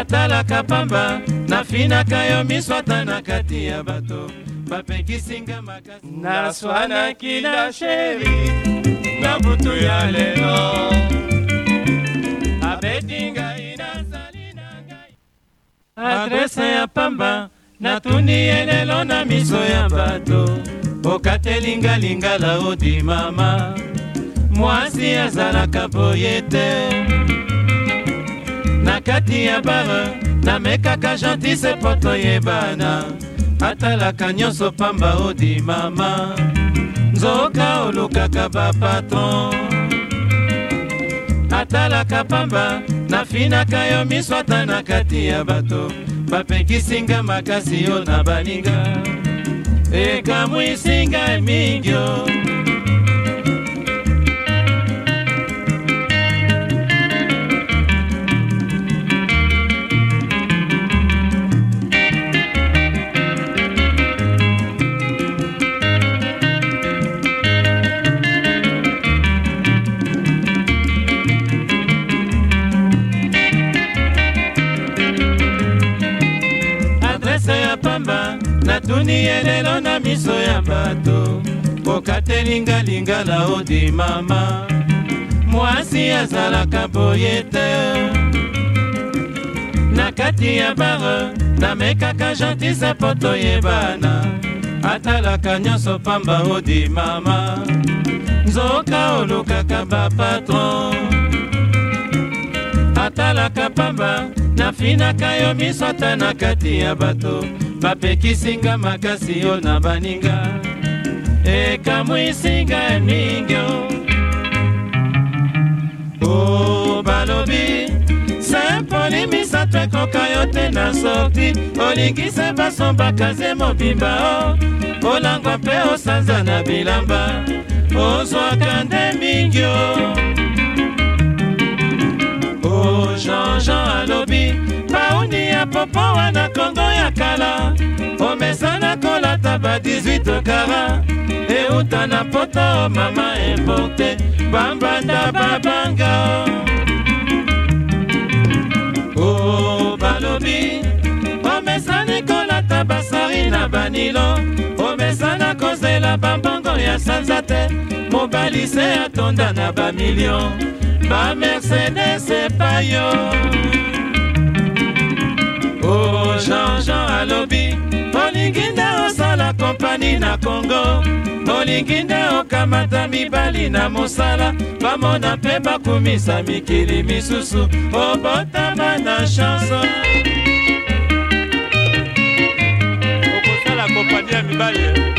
atalaka pamba nafinaka yo miso ata na kati ya bato bapekisinga makasi naswanaki na sheri na butu ya lelo abeti ngai nazali na ngai adrese ya pamba natundi ye lelo na miso ya bato okatelinga lingala odi mama mwasi azalaka boye te kati ya bare namekaka gentise mpo toyebana atalaka nyonso pamba odi mama nzoka olukaka bapatron atalaka pamba nafinaka yo miso ata na kati ya bato bapekisinga makasi yo na baninga ekamwisinga emingio dunia lelo na miso ya bato kokatelingalingala odi mama mwasi azalaka boye te na kati ya bare namekaka gentise mpo toyebana atalaka nyonso pamba odi mama nzoka olukaka bapatron atalaka pamba nafinaka yo miso ta na kati ya bato bapekisinga makasi yo na baninga ekamwisinga ningio o balobi sempoli misato ekoka yo te na sorti olingisa baso bakaze mobimba o olangwa mpe osanza na bilamba ozwaka nde mingio o jean jean alobi moni ya popo wana kongo ya kala omesana kolata ba 18 kara euta na poto mama importe bambanda babanga o oh, oh, balobi omesani kolata basari na banilo omesana kozela bambongo ya sanza te mobali se atonda na bamilio bamercedes epayo jean jean alobi olingi nde osala kompani na kongo olingi nde okamata mibali na mosala bamona mpe bakumisa mikili misusu obotama na chanso okosala kompani ya mibali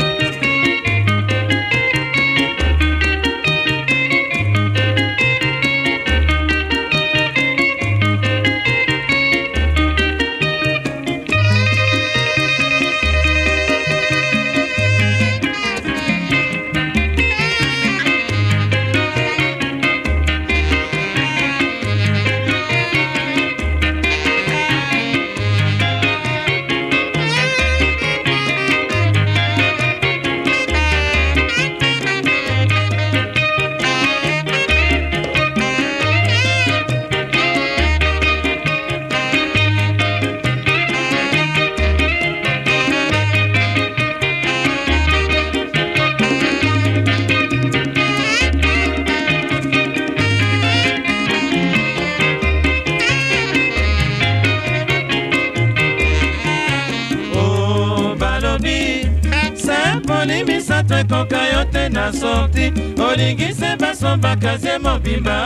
naponi misato ekoka yo te na sorti olingise baso bakazie mobimba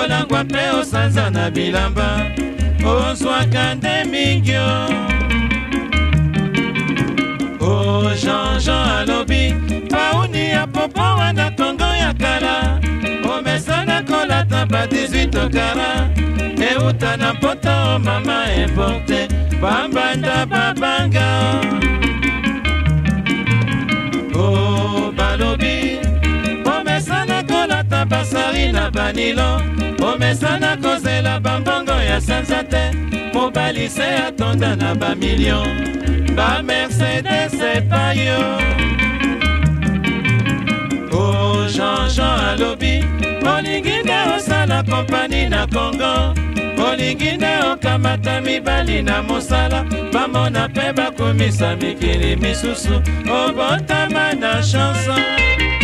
olangwa mpe osanza na bilamba ozwaka nde mingio o jean-jean alobi pauni ya popo wana kongo ya kala omesana kolata ba 18 kara euta na mpota o mama importe bambanda babanga ezali na banilo omesana kozela bambongo ya sanza te mobali se atonda na bamilio bamercedes epai o oh, jean-jean alobi olingi nde osala kompani na kongo olingi nde okamata mibali na mosala bamona mpe bakomisa mikili misusu obotama na chanson